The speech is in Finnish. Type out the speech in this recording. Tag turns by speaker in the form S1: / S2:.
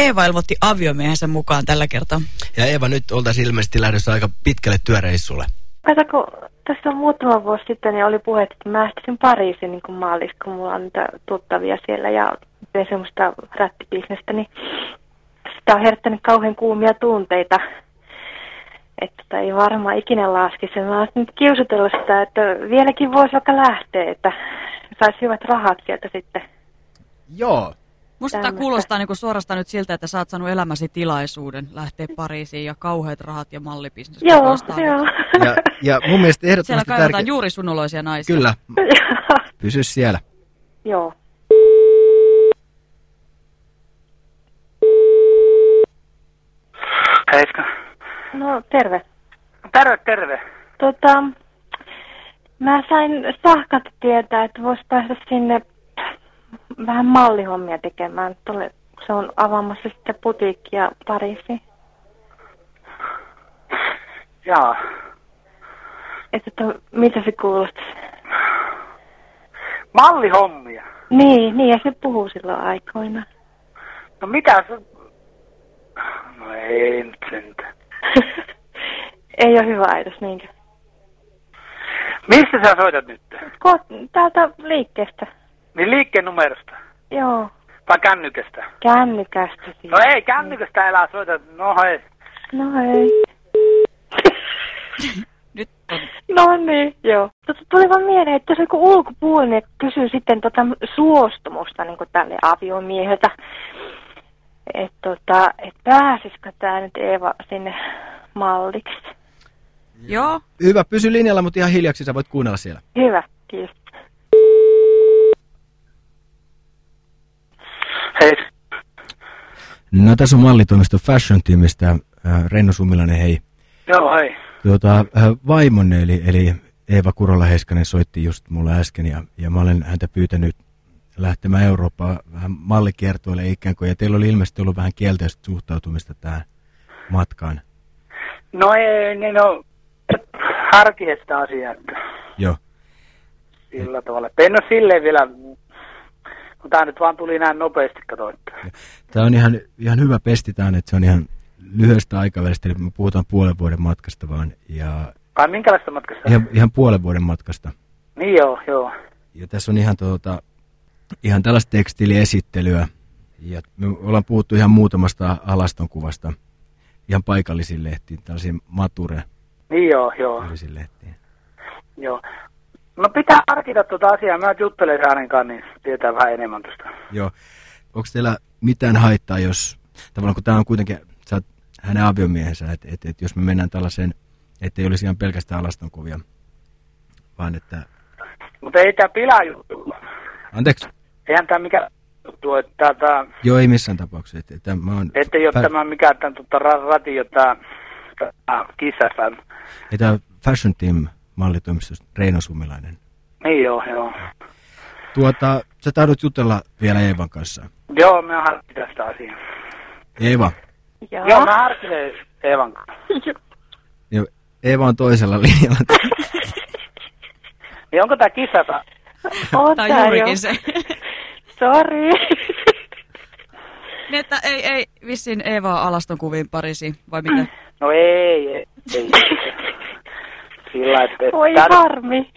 S1: Eeva ilmoitti aviomiehensä mukaan tällä kertaa.
S2: Ja Eeva, nyt oltaisiin ilmeisesti lähdössä aika pitkälle työreissulle.
S3: Kato, kun tässä muutama vuosi sitten niin oli puhe, että mä ehtisin Pariisin niin maalissa, kun mulla on niitä tuttavia siellä ja teen semmoista rättibisnestä, niin sitä on herättänyt kauhean kuumia tunteita. Että tota ei varmaan ikinä laskisi. Mä olisin nyt kiusutellut sitä, että vieläkin voisi vaikka lähteä, että saisi hyvät rahat sieltä sitten.
S2: Joo.
S1: Musta tämä kuulostaa niin suorastaan nyt siltä, että sä oot saanut elämäsi tilaisuuden lähteä Pariisiin ja kauheat rahat ja mallibisnes.
S3: Joo, joo.
S2: Ja, ja mun mielestä ehdottomasti
S1: Siellä kaivataan tärke... juuri sunuloisia naisia.
S2: Kyllä. Pysy siellä.
S3: Joo.
S4: Heiska.
S3: No, terve.
S4: Terve, terve.
S3: Tota, mä sain sahkat tietää, että vois päästä sinne vähän mallihommia tekemään. Tule, se on avaamassa sitten putiikkia Pariisiin.
S4: Jaa.
S3: Että to, mitä se kuulostaa?
S4: Mallihommia?
S3: Niin, niin ja se puhuu silloin aikoina.
S4: No mitä se... No ei nyt sentään.
S3: ei ole hyvä ajatus, niinkö?
S4: Mistä sä soitat nyt?
S3: Ko- täältä liikkeestä.
S4: Niin liikkeen numerosta?
S3: Joo.
S4: Vai kännykästä?
S3: Kännykästä siis.
S4: No ei, kännykästä elää soita. No hei.
S3: No hei.
S1: Nyt on.
S3: No niin, joo. Tota, tuli vaan mieleen, että se kun ulkopuolinen kysyy sitten tota suostumusta niin tälle aviomieheltä, että tota, et pääsisikö tämä nyt Eeva sinne malliksi.
S1: Joo.
S2: Hyvä, pysy linjalla, mutta ihan hiljaksi sä voit kuunnella siellä.
S3: Hyvä, kiitos.
S4: Hei.
S2: No tässä on mallitoimisto Fashion Teamista. Äh, Renno Summilainen, hei.
S4: Joo, hei.
S2: Tuota, äh, vaimonne, eli, eli Eeva Kurola-Heiskanen soitti just mulle äsken, ja, ja mä olen häntä pyytänyt lähtemään Eurooppaan vähän mallikiertoille ikään kuin, ja teillä oli ilmeisesti ollut vähän kielteistä suhtautumista tähän matkaan.
S4: No ei, niin no, harkiesta asiaa.
S2: Joo.
S4: Sillä tavalla. En ole silleen vielä kun tämä nyt vaan tuli näin nopeasti, katsoittaa.
S2: Tämä on ihan, ihan hyvä pesti tämän, että se on ihan lyhyestä aikavälistä, eli me puhutaan puolen vuoden matkasta vaan. Ja
S4: Ai minkälaista matkasta?
S2: Ihan, ihan puolen vuoden matkasta.
S4: Niin joo, joo.
S2: Ja tässä on ihan, tuota, ihan tällaista tekstiiliesittelyä. Ja me ollaan puhuttu ihan muutamasta alaston kuvasta, ihan paikallisiin lehtiin, tällaisiin mature.
S4: Niin joo, joo.
S2: lehtiin.
S4: Joo. No pitää harkita tuota asiaa. Mä juttelen kanssa, niin tietää vähän enemmän tuosta.
S2: Joo. Onko teillä mitään haittaa, jos tavallaan kun tämä on kuitenkin, sä oot hänen aviomiehensä, että et, et jos me mennään tällaiseen, ettei olisi ihan pelkästään alastonkuvia, vaan että...
S4: Mutta ei tämä pilaa juttu.
S2: Anteeksi?
S4: Eihän tämä mikä juttu, että tämä...
S2: Joo, ei missään tapauksessa. Että, että mä oon...
S4: Ettei ole tämä mikään tämän tota, radio, tämä, tämä Kiss FM.
S2: Ei tämä Fashion Team mallitoimistosta Reino Sumilainen.
S4: Niin joo, joo.
S2: Tuota, sä taidut jutella vielä Eevan kanssa.
S4: Joo, mä harkin tästä asiaa.
S2: Eeva.
S3: Joo.
S4: Joo, mä harkitsen Eevan kanssa.
S2: Joo, Eeva on toisella linjalla.
S4: niin onko tää kisata?
S3: On
S1: tää on juurikin se.
S3: Sori.
S1: niin, että ei, ei vissiin Eeva alaston kuviin Pariisiin, vai mitä?
S4: No ei, ei. ei sillä että
S3: Voi
S4: täs,
S3: harmi.